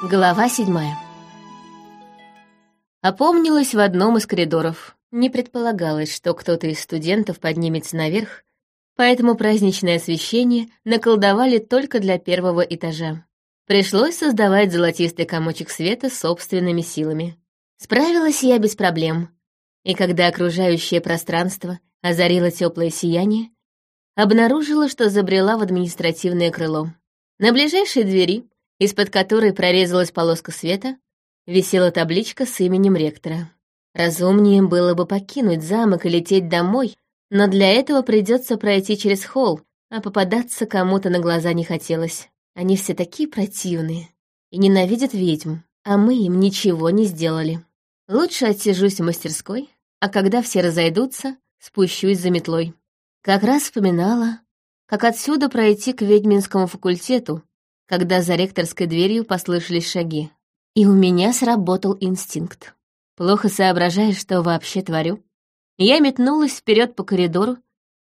Глава седьмая. Опомнилась в одном из коридоров. Не предполагалось, что кто-то из студентов поднимется наверх, поэтому праздничное освещение наколдовали только для первого этажа. Пришлось создавать золотистый комочек света собственными силами. Справилась я без проблем. И когда окружающее пространство озарило теплое сияние, обнаружила, что забрела в административное крыло. На ближайшей двери из-под которой прорезалась полоска света, висела табличка с именем ректора. Разумнее было бы покинуть замок и лететь домой, но для этого придется пройти через холл, а попадаться кому-то на глаза не хотелось. Они все такие противные и ненавидят ведьм, а мы им ничего не сделали. Лучше отсижусь в мастерской, а когда все разойдутся, спущусь за метлой. Как раз вспоминала, как отсюда пройти к ведьминскому факультету, когда за ректорской дверью послышались шаги. И у меня сработал инстинкт. Плохо соображая, что вообще творю, я метнулась вперед по коридору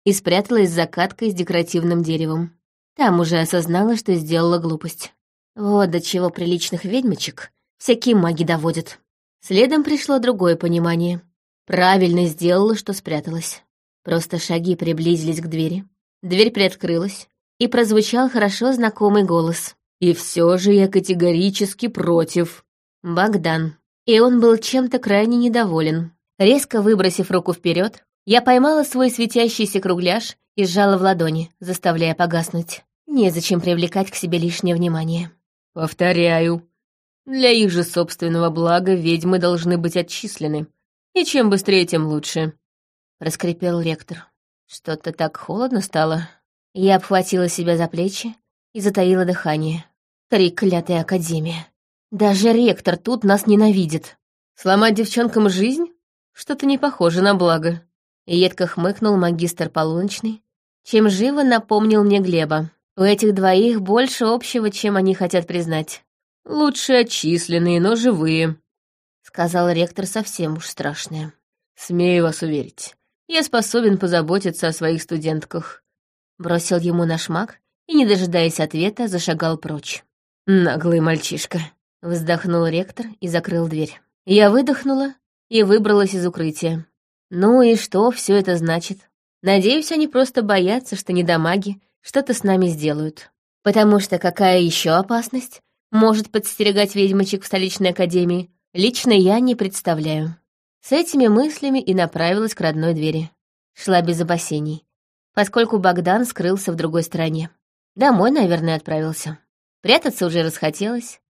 и спряталась за каткой с декоративным деревом. Там уже осознала, что сделала глупость. Вот до чего приличных ведьмочек всякие маги доводят. Следом пришло другое понимание. Правильно сделала, что спряталась. Просто шаги приблизились к двери. Дверь приоткрылась, и прозвучал хорошо знакомый голос. «И все же я категорически против». Богдан. И он был чем-то крайне недоволен. Резко выбросив руку вперед, я поймала свой светящийся кругляш и сжала в ладони, заставляя погаснуть. Незачем привлекать к себе лишнее внимание. «Повторяю, для их же собственного блага ведьмы должны быть отчислены. И чем быстрее, тем лучше», — раскрепел ректор. Что-то так холодно стало. Я обхватила себя за плечи и затаила дыхание. Треклятая академия. Даже ректор тут нас ненавидит. Сломать девчонкам жизнь? Что-то не похоже на благо. Едко хмыкнул магистр полуночный, чем живо напомнил мне Глеба. У этих двоих больше общего, чем они хотят признать. «Лучше отчисленные, но живые», — сказал ректор совсем уж страшное. «Смею вас уверить, я способен позаботиться о своих студентках бросил ему наш маг и, не дожидаясь ответа, зашагал прочь. «Наглый мальчишка», — вздохнул ректор и закрыл дверь. Я выдохнула и выбралась из укрытия. Ну и что все это значит? Надеюсь, они просто боятся, что недомаги что-то с нами сделают. Потому что какая еще опасность может подстерегать ведьмочек в столичной академии, лично я не представляю. С этими мыслями и направилась к родной двери. Шла без опасений поскольку Богдан скрылся в другой стране. Домой, наверное, отправился. Прятаться уже расхотелось.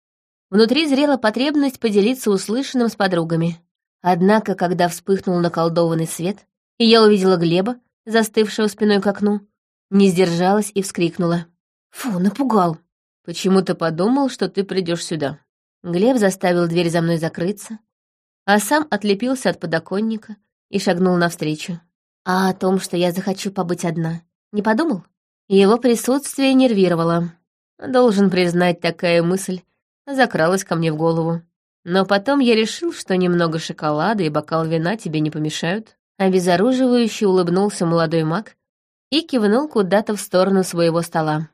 Внутри зрела потребность поделиться услышанным с подругами. Однако, когда вспыхнул наколдованный свет, и я увидела Глеба, застывшего спиной к окну, не сдержалась и вскрикнула. «Фу, напугал!» «Почему-то подумал, что ты придешь сюда». Глеб заставил дверь за мной закрыться, а сам отлепился от подоконника и шагнул навстречу. А о том, что я захочу побыть одна, не подумал? Его присутствие нервировало. Должен признать, такая мысль закралась ко мне в голову. Но потом я решил, что немного шоколада и бокал вина тебе не помешают. Обезоруживающе улыбнулся молодой маг и кивнул куда-то в сторону своего стола.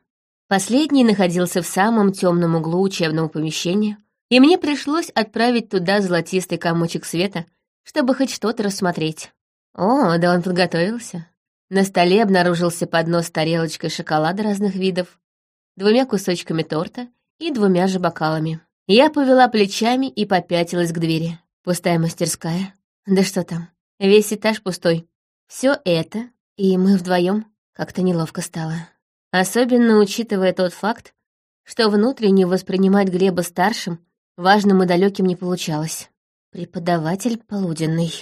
Последний находился в самом темном углу учебного помещения, и мне пришлось отправить туда золотистый комочек света, чтобы хоть что-то рассмотреть. О, да он подготовился. На столе обнаружился поднос с тарелочкой шоколада разных видов, двумя кусочками торта и двумя же бокалами. Я повела плечами и попятилась к двери. Пустая мастерская. Да что там, весь этаж пустой. Все это, и мы вдвоем как-то неловко стало. Особенно учитывая тот факт, что внутренне воспринимать Глеба старшим, важным и далеким не получалось. Преподаватель полуденный.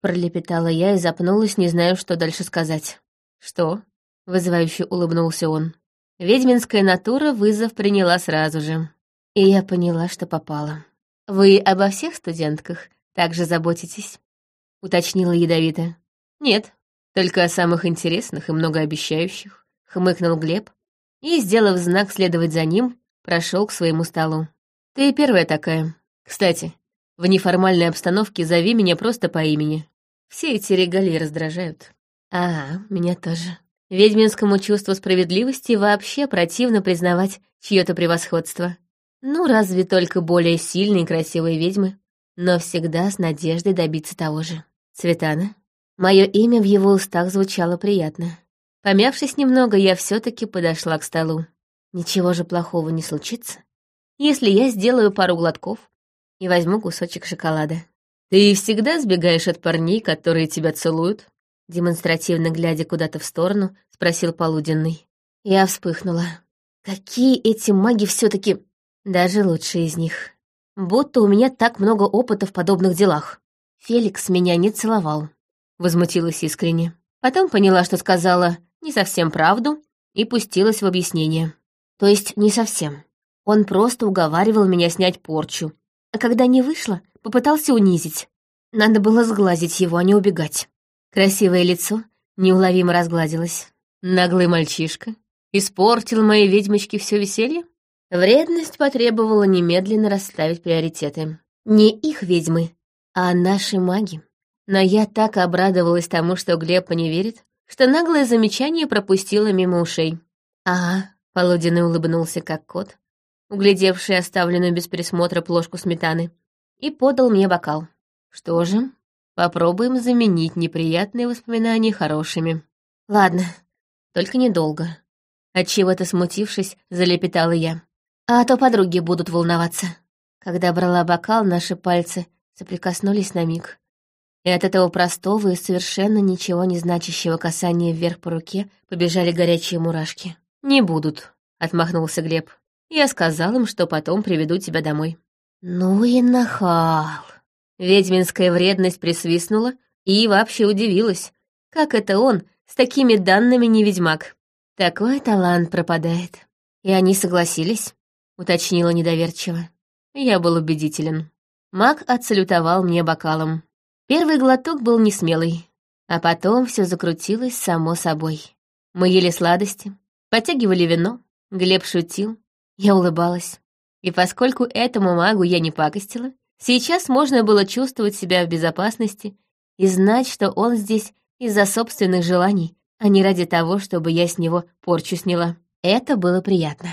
Пролепетала я и запнулась, не знаю, что дальше сказать. «Что?» — вызывающе улыбнулся он. Ведьминская натура вызов приняла сразу же. И я поняла, что попала. «Вы обо всех студентках также заботитесь?» — уточнила ядовито. «Нет, только о самых интересных и многообещающих», — хмыкнул Глеб и, сделав знак следовать за ним, прошел к своему столу. «Ты первая такая. Кстати, в неформальной обстановке зови меня просто по имени. Все эти регалии раздражают. Ага, меня тоже. Ведьминскому чувству справедливости вообще противно признавать чье-то превосходство. Ну, разве только более сильные и красивые ведьмы, но всегда с надеждой добиться того же. Цветана. Мое имя в его устах звучало приятно. Помявшись немного, я все таки подошла к столу. Ничего же плохого не случится, если я сделаю пару глотков и возьму кусочек шоколада. «Ты всегда сбегаешь от парней, которые тебя целуют?» Демонстративно глядя куда-то в сторону, спросил Полуденный. Я вспыхнула. Какие эти маги все таки даже лучшие из них. Будто у меня так много опыта в подобных делах. Феликс меня не целовал. Возмутилась искренне. Потом поняла, что сказала не совсем правду, и пустилась в объяснение. То есть не совсем. Он просто уговаривал меня снять порчу. А когда не вышло, попытался унизить. Надо было сглазить его, а не убегать. Красивое лицо неуловимо разгладилось. Наглый мальчишка испортил моей ведьмочке все веселье? Вредность потребовала немедленно расставить приоритеты. Не их ведьмы, а наши маги. Но я так обрадовалась тому, что Глеб не верит, что наглое замечание пропустило мимо ушей. «Ага», — Полуденный улыбнулся, как кот, углядевший оставленную без присмотра плошку сметаны, и подал мне бокал. «Что же, попробуем заменить неприятные воспоминания хорошими». «Ладно, только недолго». Отчего-то смутившись, залепетала я. А то подруги будут волноваться. Когда брала бокал, наши пальцы соприкоснулись на миг. И от этого простого и совершенно ничего не значащего касания вверх по руке побежали горячие мурашки. «Не будут», — отмахнулся Глеб. «Я сказал им, что потом приведу тебя домой». «Ну и нахал!» Ведьминская вредность присвистнула и вообще удивилась. Как это он с такими данными не ведьмак? Такой талант пропадает. И они согласились уточнила недоверчиво. Я был убедителен. Маг отсалютовал мне бокалом. Первый глоток был несмелый, а потом все закрутилось само собой. Мы ели сладости, подтягивали вино, Глеб шутил, я улыбалась. И поскольку этому магу я не пакостила, сейчас можно было чувствовать себя в безопасности и знать, что он здесь из-за собственных желаний, а не ради того, чтобы я с него порчу сняла. Это было приятно.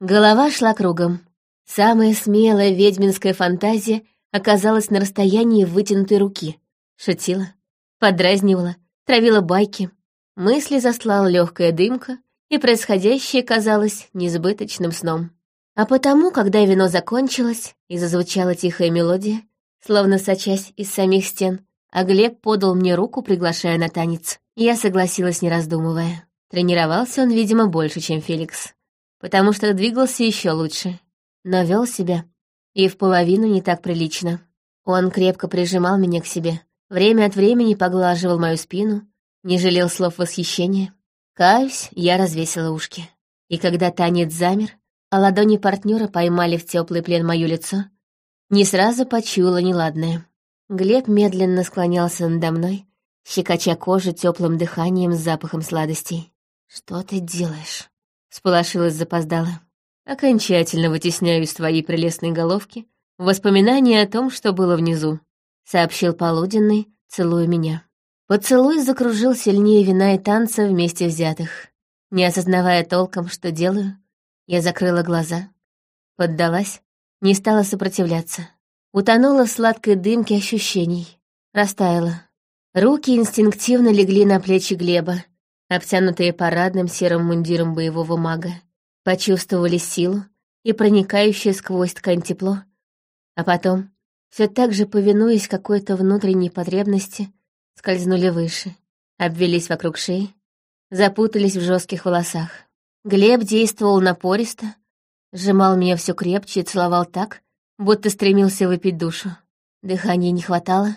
Голова шла кругом. Самая смелая ведьминская фантазия оказалась на расстоянии вытянутой руки. Шутила, подразнивала, травила байки. Мысли заслала легкая дымка, и происходящее казалось несбыточным сном. А потому, когда вино закончилось и зазвучала тихая мелодия, словно сочась из самих стен, а Глеб подал мне руку, приглашая на танец, я согласилась, не раздумывая. Тренировался он, видимо, больше, чем Феликс потому что двигался еще лучше, но вел себя и в половину не так прилично. Он крепко прижимал меня к себе, время от времени поглаживал мою спину, не жалел слов восхищения. Каюсь, я развесила ушки. И когда танец замер, а ладони партнера поймали в теплый плен мое лицо, не сразу почуяла неладное. Глеб медленно склонялся надо мной, щекоча кожу теплым дыханием с запахом сладостей. «Что ты делаешь?» Сполошилась запоздала. Окончательно вытесняю из твоей прелестной головки воспоминания о том, что было внизу, сообщил полуденный, целуя меня. Поцелуй закружил сильнее вина и танца вместе взятых. Не осознавая толком, что делаю, я закрыла глаза, поддалась, не стала сопротивляться. Утонула в сладкой дымке ощущений, растаяла. Руки инстинктивно легли на плечи Глеба, обтянутые парадным серым мундиром боевого мага, почувствовали силу и проникающее сквозь ткань тепло, а потом, все так же повинуясь какой-то внутренней потребности, скользнули выше, обвелись вокруг шеи, запутались в жестких волосах. Глеб действовал напористо, сжимал меня все крепче и целовал так, будто стремился выпить душу. Дыхания не хватало,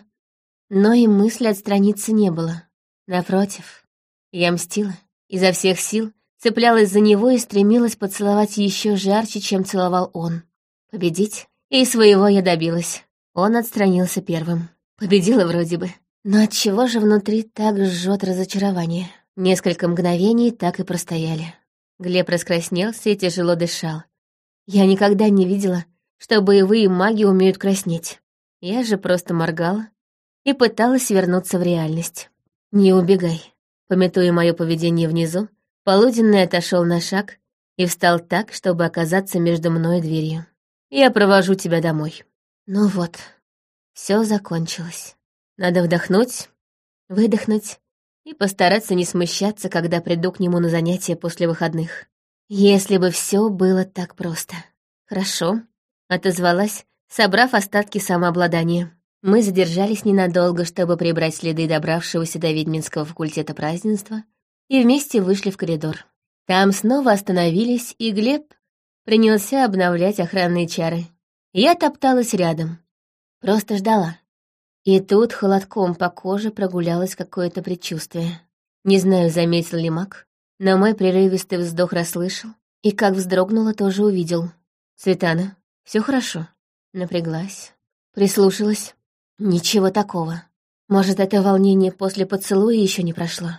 но и мысли отстраниться не было. Напротив, я мстила. Изо всех сил цеплялась за него и стремилась поцеловать еще жарче, чем целовал он. Победить? И своего я добилась. Он отстранился первым. Победила вроде бы. Но от чего же внутри так жжет разочарование? Несколько мгновений так и простояли. Глеб раскраснелся и тяжело дышал. Я никогда не видела, что боевые маги умеют краснеть. Я же просто моргала и пыталась вернуться в реальность. «Не убегай», Пометуя мое поведение внизу, полуденный отошел на шаг и встал так, чтобы оказаться между мной и дверью. я провожу тебя домой. Ну вот, все закончилось. Надо вдохнуть, выдохнуть и постараться не смущаться, когда приду к нему на занятия после выходных. Если бы все было так просто. Хорошо, отозвалась, собрав остатки самообладания. Мы задержались ненадолго, чтобы прибрать следы добравшегося до ведьминского факультета празднества, и вместе вышли в коридор. Там снова остановились, и Глеб принялся обновлять охранные чары. Я топталась рядом, просто ждала. И тут холодком по коже прогулялось какое-то предчувствие. Не знаю, заметил ли маг, но мой прерывистый вздох расслышал, и как вздрогнула, тоже увидел. «Светана, все хорошо?» Напряглась, прислушалась. Ничего такого. Может, это волнение после поцелуя еще не прошло.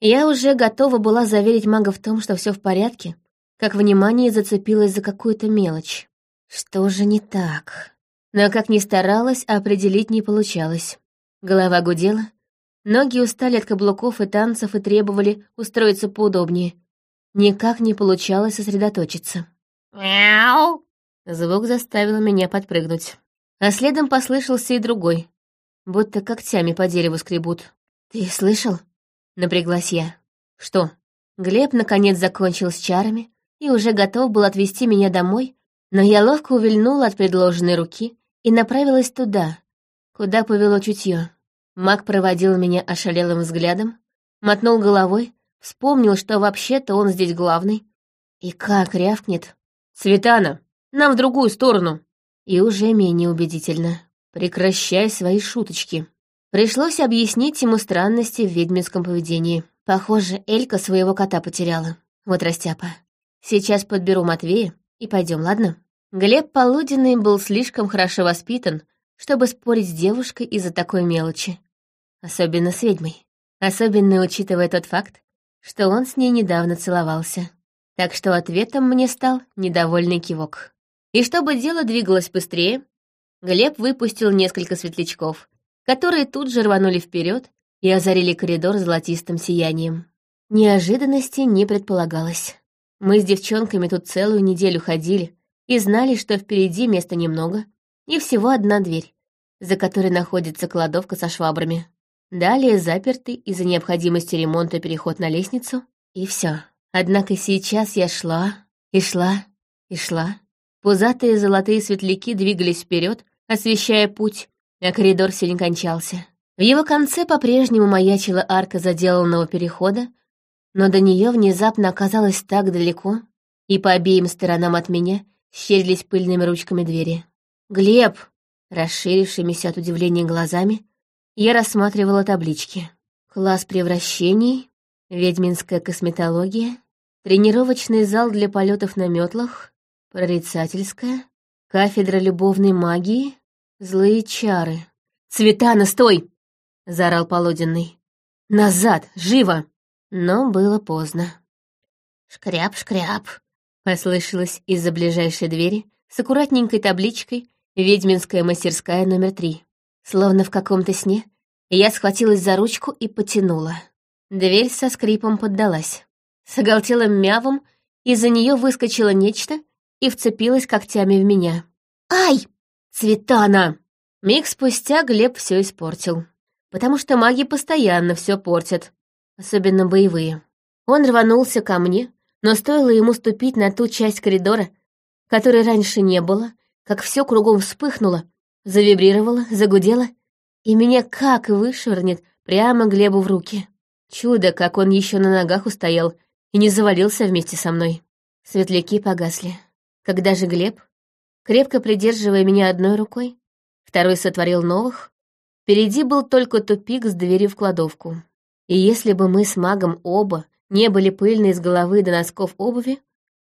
Я уже готова была заверить мага в том, что все в порядке, как внимание зацепилось за какую-то мелочь. Что же не так? Но как ни старалась, определить не получалось. Голова гудела, ноги устали от каблуков и танцев и требовали устроиться поудобнее. Никак не получалось сосредоточиться. «Мяу!» Звук заставил меня подпрыгнуть. А следом послышался и другой, будто когтями по дереву скребут. «Ты слышал?» — напряглась я. «Что?» Глеб наконец закончил с чарами и уже готов был отвезти меня домой, но я ловко увильнула от предложенной руки и направилась туда, куда повело чутье. Маг проводил меня ошалелым взглядом, мотнул головой, вспомнил, что вообще-то он здесь главный. И как рявкнет. «Светана, нам в другую сторону!» И уже менее убедительно. «Прекращай свои шуточки». Пришлось объяснить ему странности в ведьминском поведении. Похоже, Элька своего кота потеряла. Вот растяпа. Сейчас подберу Матвея и пойдем, ладно? Глеб Полуденный был слишком хорошо воспитан, чтобы спорить с девушкой из-за такой мелочи. Особенно с ведьмой. Особенно учитывая тот факт, что он с ней недавно целовался. Так что ответом мне стал недовольный кивок. И чтобы дело двигалось быстрее, Глеб выпустил несколько светлячков, которые тут же рванули вперед и озарили коридор золотистым сиянием. Неожиданности не предполагалось. Мы с девчонками тут целую неделю ходили и знали, что впереди места немного, и всего одна дверь, за которой находится кладовка со швабрами. Далее запертый из-за необходимости ремонта переход на лестницу, и все. Однако сейчас я шла, и шла, и шла. Пузатые золотые светляки двигались вперед, освещая путь, а коридор все кончался. В его конце по-прежнему маячила арка заделанного перехода, но до нее внезапно оказалось так далеко, и по обеим сторонам от меня щелились пыльными ручками двери. «Глеб!» Расширившимися от удивления глазами, я рассматривала таблички. Класс превращений, ведьминская косметология, тренировочный зал для полетов на метлах, прорицательская, кафедра любовной магии, Злые чары. «Цветана, стой!» — заорал Полуденный. «Назад! Живо!» Но было поздно. «Шкряп-шкряп!» — послышалось из-за ближайшей двери с аккуратненькой табличкой «Ведьминская мастерская номер три». Словно в каком-то сне, я схватилась за ручку и потянула. Дверь со скрипом поддалась. С оголтелым мявом из-за нее выскочило нечто и вцепилось когтями в меня. «Ай!» «Цветана!» Миг спустя Глеб все испортил. Потому что маги постоянно все портят, особенно боевые. Он рванулся ко мне, но стоило ему ступить на ту часть коридора, которой раньше не было, как все кругом вспыхнуло, завибрировало, загудело, и меня как вышвырнет прямо Глебу в руки. Чудо, как он еще на ногах устоял и не завалился вместе со мной. Светляки погасли. Когда же Глеб, крепко придерживая меня одной рукой, второй сотворил новых. Впереди был только тупик с дверью в кладовку. И если бы мы с магом оба не были пыльны с головы до носков обуви,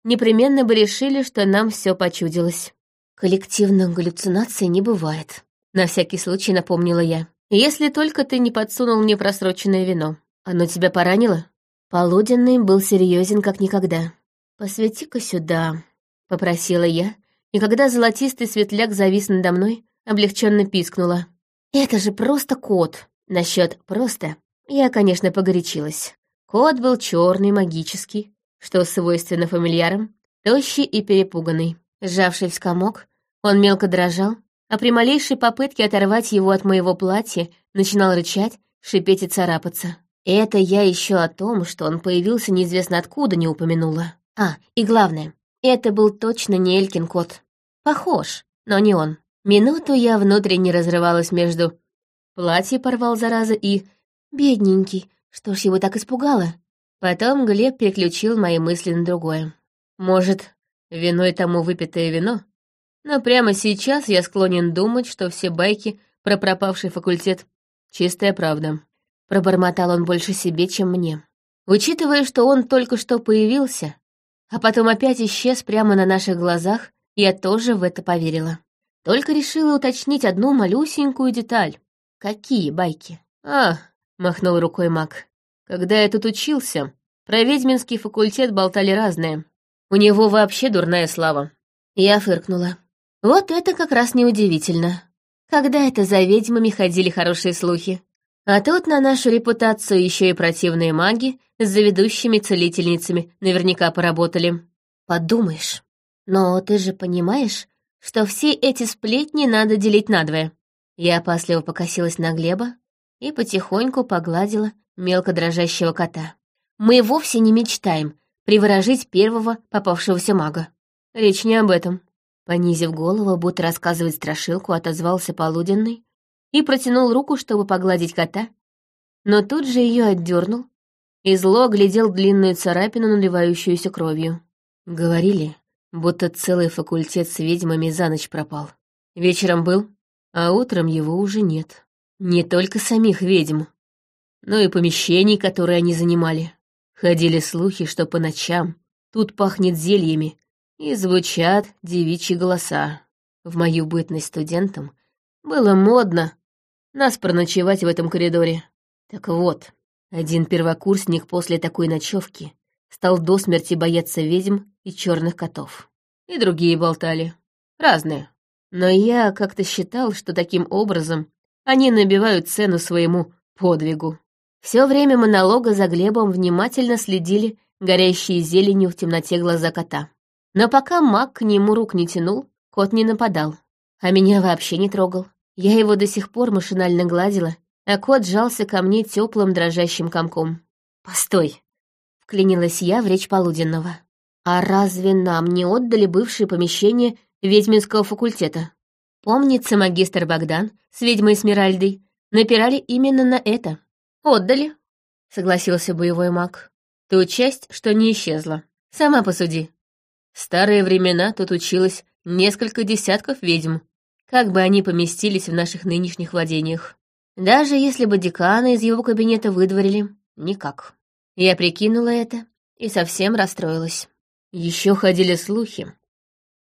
непременно бы решили, что нам все почудилось. Коллективных галлюцинаций не бывает. На всякий случай напомнила я. Если только ты не подсунул мне просроченное вино. Оно тебя поранило? Полуденный был серьезен как никогда. «Посвети-ка сюда», — попросила я, и когда золотистый светляк завис надо мной, облегченно пискнула. «Это же просто кот!» Насчет «просто» я, конечно, погорячилась. Кот был черный, магический, что свойственно фамильярам, тощий и перепуганный. Сжавшись в комок, Он мелко дрожал, а при малейшей попытке оторвать его от моего платья начинал рычать, шипеть и царапаться. Это я еще о том, что он появился неизвестно откуда, не упомянула. А, и главное, это был точно не Элькин кот. Похож, но не он. Минуту я внутренне разрывалась между «платье порвал, зараза» и «бедненький, что ж его так испугало?» Потом Глеб переключил мои мысли на другое. Может, виной тому выпитое вино? Но прямо сейчас я склонен думать, что все байки про пропавший факультет — чистая правда. Пробормотал он больше себе, чем мне. Учитывая, что он только что появился, а потом опять исчез прямо на наших глазах, я тоже в это поверила. Только решила уточнить одну малюсенькую деталь. Какие байки? А, махнул рукой маг. Когда я тут учился, про ведьминский факультет болтали разные. У него вообще дурная слава. Я фыркнула. Вот это как раз неудивительно. Когда это за ведьмами ходили хорошие слухи. А тут на нашу репутацию еще и противные маги с заведущими целительницами наверняка поработали. Подумаешь. Но ты же понимаешь, что все эти сплетни надо делить надвое. Я опасливо покосилась на Глеба и потихоньку погладила мелко дрожащего кота. Мы вовсе не мечтаем приворожить первого попавшегося мага. Речь не об этом. Понизив голову, будто рассказывать страшилку, отозвался полуденный и протянул руку, чтобы погладить кота, но тут же ее отдернул и зло глядел длинную царапину, наливающуюся кровью. Говорили, будто целый факультет с ведьмами за ночь пропал. Вечером был, а утром его уже нет. Не только самих ведьм, но и помещений, которые они занимали. Ходили слухи, что по ночам тут пахнет зельями, и звучат девичьи голоса. В мою бытность студентом было модно нас проночевать в этом коридоре. Так вот, один первокурсник после такой ночевки стал до смерти бояться ведьм и черных котов. И другие болтали. Разные. Но я как-то считал, что таким образом они набивают цену своему подвигу. Все время монолога за Глебом внимательно следили горящие зеленью в темноте глаза кота. Но пока маг к нему рук не тянул, кот не нападал. А меня вообще не трогал. Я его до сих пор машинально гладила, а кот сжался ко мне теплым дрожащим комком. «Постой!» вклинилась я в речь полуденного. «А разве нам не отдали бывшее помещение ведьминского факультета? Помнится, магистр Богдан с ведьмой Смиральдой напирали именно на это. Отдали», — согласился боевой маг. «Ту часть, что не исчезла. Сама посуди. В старые времена тут училось несколько десятков ведьм. Как бы они поместились в наших нынешних владениях? Даже если бы декана из его кабинета выдворили, никак. Я прикинула это и совсем расстроилась. Еще ходили слухи,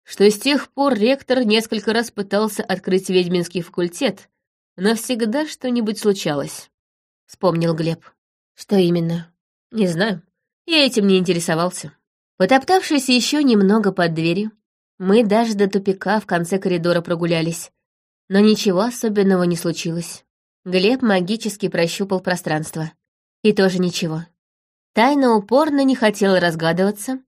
что с тех пор ректор несколько раз пытался открыть ведьминский факультет, но всегда что-нибудь случалось. Вспомнил Глеб. Что именно? Не знаю. Я этим не интересовался. Потоптавшись еще немного под дверью, мы даже до тупика в конце коридора прогулялись. Но ничего особенного не случилось. Глеб магически прощупал пространство. И тоже ничего. Тайна упорно не хотела разгадываться,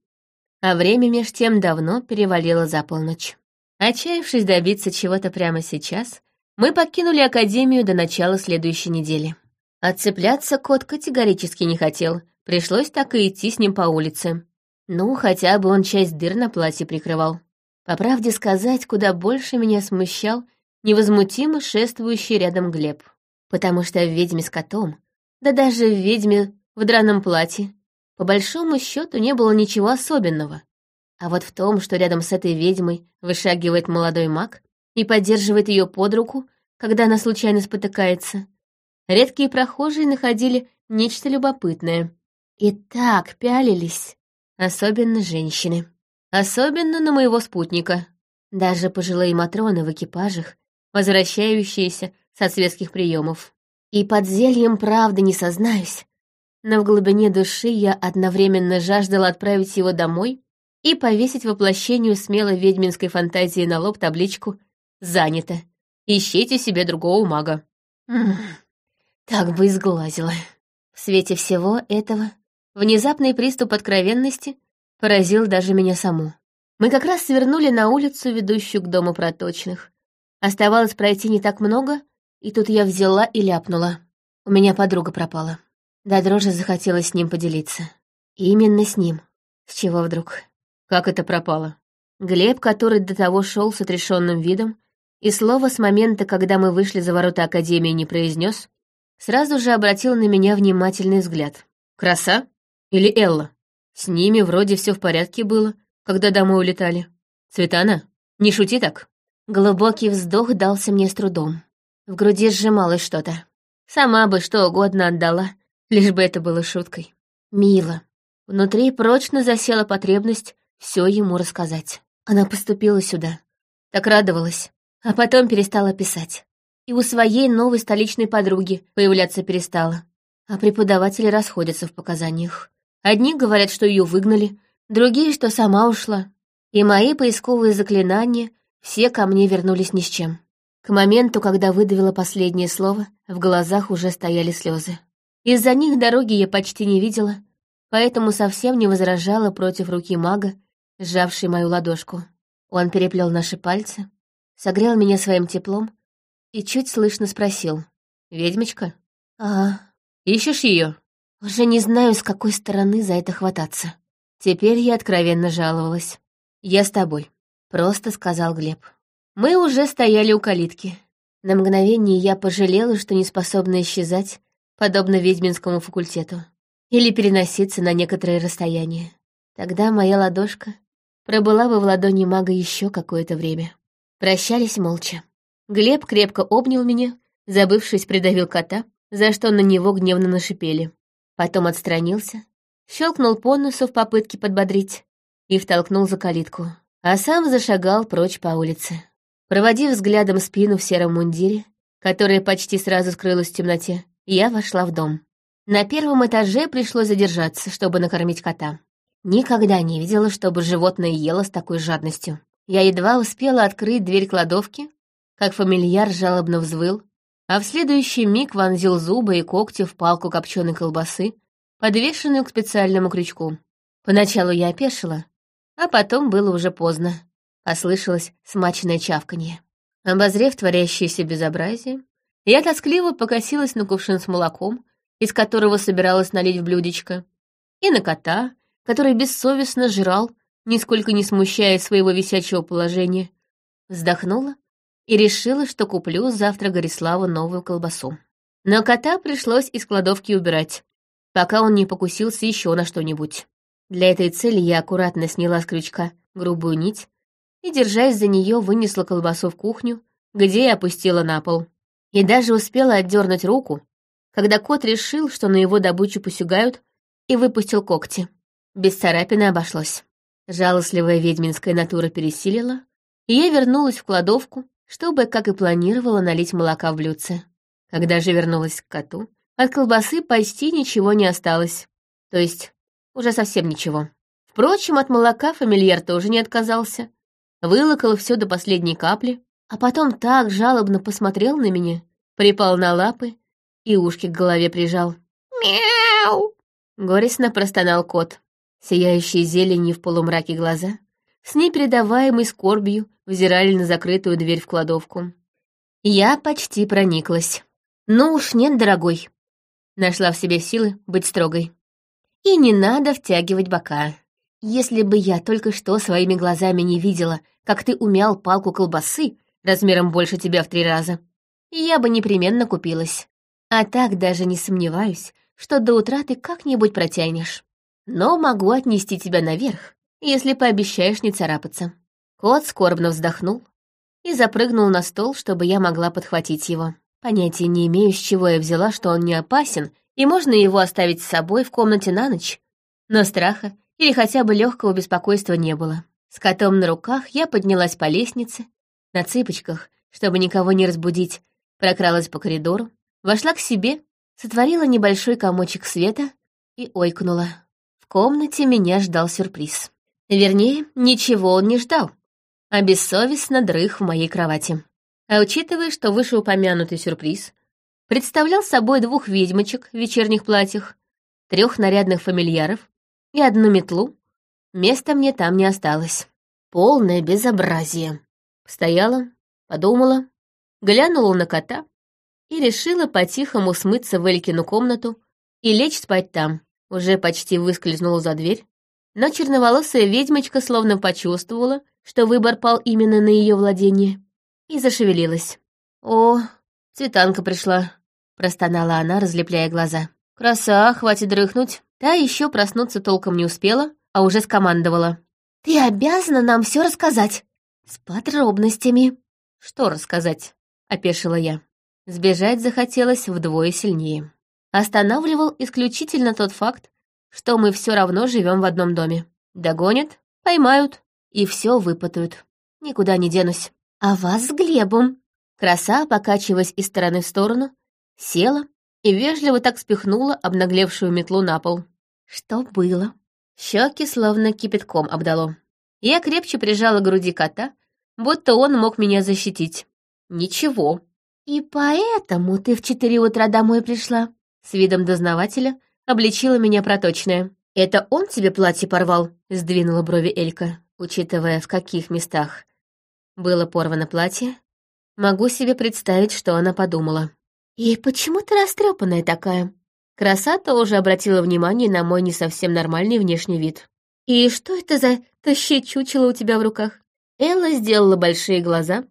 а время меж тем давно перевалило за полночь. Отчаявшись добиться чего-то прямо сейчас, мы покинули Академию до начала следующей недели. Отцепляться кот категорически не хотел, пришлось так и идти с ним по улице. Ну, хотя бы он часть дыр на платье прикрывал. По правде сказать, куда больше меня смущал невозмутимо шествующий рядом Глеб. Потому что в «Ведьме с котом», да даже в «Ведьме в драном платье. По большому счету не было ничего особенного. А вот в том, что рядом с этой ведьмой вышагивает молодой маг и поддерживает ее под руку, когда она случайно спотыкается, редкие прохожие находили нечто любопытное. И так пялились, особенно женщины. Особенно на моего спутника. Даже пожилые матроны в экипажах, возвращающиеся со светских приемов. И под зельем правды не сознаюсь, но в глубине души я одновременно жаждала отправить его домой и повесить воплощению смелой ведьминской фантазии на лоб табличку «Занято. Ищите себе другого мага». так бы и сглазила. В свете всего этого внезапный приступ откровенности поразил даже меня саму. Мы как раз свернули на улицу, ведущую к дому проточных. Оставалось пройти не так много, и тут я взяла и ляпнула. У меня подруга пропала. До дрожи захотелось с ним поделиться. Именно с ним. С чего вдруг? Как это пропало? Глеб, который до того шел с отрешенным видом, и слово с момента, когда мы вышли за ворота Академии, не произнес, сразу же обратил на меня внимательный взгляд. «Краса? Или Элла? С ними вроде все в порядке было, когда домой улетали. Цветана, не шути так». Глубокий вздох дался мне с трудом. В груди сжималось что-то. Сама бы что угодно отдала, лишь бы это было шуткой. Мило. Внутри прочно засела потребность все ему рассказать. Она поступила сюда. Так радовалась. А потом перестала писать. И у своей новой столичной подруги появляться перестала. А преподаватели расходятся в показаниях. Одни говорят, что ее выгнали, другие, что сама ушла. И мои поисковые заклинания все ко мне вернулись ни с чем. К моменту, когда выдавила последнее слово, в глазах уже стояли слезы. Из-за них дороги я почти не видела, поэтому совсем не возражала против руки мага, сжавшей мою ладошку. Он переплел наши пальцы, согрел меня своим теплом и чуть слышно спросил. «Ведьмочка?» «А, ищешь ее?» Уже не знаю, с какой стороны за это хвататься. Теперь я откровенно жаловалась. «Я с тобой», — просто сказал Глеб. Мы уже стояли у калитки. На мгновение я пожалела, что не способна исчезать, подобно ведьминскому факультету, или переноситься на некоторое расстояние. Тогда моя ладошка пробыла бы в ладони мага еще какое-то время. Прощались молча. Глеб крепко обнял меня, забывшись, придавил кота, за что на него гневно нашипели. Потом отстранился, щелкнул по носу в попытке подбодрить и втолкнул за калитку, а сам зашагал прочь по улице. Проводив взглядом спину в сером мундире, которая почти сразу скрылась в темноте, я вошла в дом. На первом этаже пришлось задержаться, чтобы накормить кота. Никогда не видела, чтобы животное ело с такой жадностью. Я едва успела открыть дверь кладовки, как фамильяр жалобно взвыл, а в следующий миг вонзил зубы и когти в палку копченой колбасы, подвешенную к специальному крючку. Поначалу я опешила, а потом было уже поздно. Послышалось смачное чавканье. Обозрев творящееся безобразие, я тоскливо покосилась на кувшин с молоком, из которого собиралась налить в блюдечко, и на кота, который бессовестно жрал, нисколько не смущая своего висячего положения, вздохнула и решила, что куплю завтра Гориславу новую колбасу. Но кота пришлось из кладовки убирать, пока он не покусился еще на что-нибудь. Для этой цели я аккуратно сняла с крючка грубую нить и, держась за нее, вынесла колбасу в кухню, где и опустила на пол. И даже успела отдернуть руку, когда кот решил, что на его добычу посягают, и выпустил когти. Без царапины обошлось. Жалостливая ведьминская натура пересилила, и я вернулась в кладовку, чтобы, как и планировала, налить молока в блюдце. Когда же вернулась к коту, от колбасы почти ничего не осталось. То есть, уже совсем ничего. Впрочем, от молока фамильяр тоже не отказался, вылокал все до последней капли, а потом так жалобно посмотрел на меня, припал на лапы и ушки к голове прижал. Мяу! Горестно простонал кот. Сияющие зеленью в полумраке глаза, с непередаваемой скорбью взирали на закрытую дверь в кладовку. Я почти прониклась. Ну уж нет, дорогой. Нашла в себе силы быть строгой. И не надо втягивать бока. Если бы я только что своими глазами не видела, как ты умял палку колбасы размером больше тебя в три раза, я бы непременно купилась. А так даже не сомневаюсь, что до утра ты как-нибудь протянешь. Но могу отнести тебя наверх, если пообещаешь не царапаться». Кот скорбно вздохнул и запрыгнул на стол, чтобы я могла подхватить его. Понятия не имею, с чего я взяла, что он не опасен, и можно его оставить с собой в комнате на ночь. Но страха или хотя бы легкого беспокойства не было. С котом на руках я поднялась по лестнице, на цыпочках, чтобы никого не разбудить, прокралась по коридору, вошла к себе, сотворила небольшой комочек света и ойкнула. В комнате меня ждал сюрприз. Вернее, ничего он не ждал, а бессовестно дрых в моей кровати. А учитывая, что вышеупомянутый сюрприз представлял собой двух ведьмочек в вечерних платьях, трех нарядных фамильяров и одну метлу, места мне там не осталось. Полное безобразие. Стояла, подумала, глянула на кота и решила по-тихому смыться в Элькину комнату и лечь спать там. Уже почти выскользнула за дверь, но черноволосая ведьмочка словно почувствовала, что выбор пал именно на ее владение, и зашевелилась. «О, цветанка пришла», — простонала она, разлепляя глаза. «Краса, хватит дрыхнуть». Та еще проснуться толком не успела, а уже скомандовала. «Ты обязана нам все рассказать. С подробностями». «Что рассказать?» — опешила я. Сбежать захотелось вдвое сильнее. Останавливал исключительно тот факт, что мы все равно живем в одном доме. Догонят, поймают и все выпытают. Никуда не денусь. А вас с Глебом? Краса, покачиваясь из стороны в сторону, села и вежливо так спихнула обнаглевшую метлу на пол. Что было? Щеки словно кипятком обдало. Я крепче прижала к груди кота, будто он мог меня защитить. Ничего. «И поэтому ты в четыре утра домой пришла?» С видом дознавателя обличила меня проточная. «Это он тебе платье порвал?» — сдвинула брови Элька, учитывая, в каких местах было порвано платье. Могу себе представить, что она подумала. «И почему ты растрепанная такая?» Краса тоже обратила внимание на мой не совсем нормальный внешний вид. «И что это за тащи чучело у тебя в руках?» Элла сделала большие глаза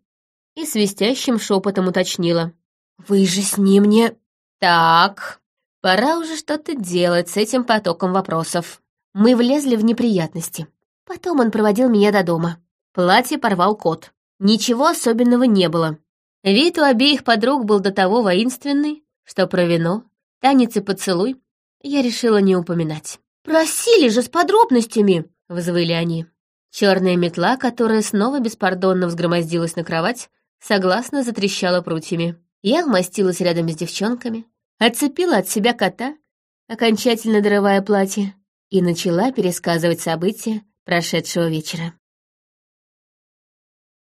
и свистящим шепотом уточнила. «Вы же с ним не...» «Так, пора уже что-то делать с этим потоком вопросов». Мы влезли в неприятности. Потом он проводил меня до дома. Платье порвал кот. Ничего особенного не было. Вид у обеих подруг был до того воинственный, что про вино, танец и поцелуй я решила не упоминать. «Просили же с подробностями!» — взвыли они. Черная метла, которая снова беспардонно взгромоздилась на кровать, согласно затрещала прутьями. Я вмостилась рядом с девчонками, отцепила от себя кота, окончательно дорывая платье, и начала пересказывать события прошедшего вечера.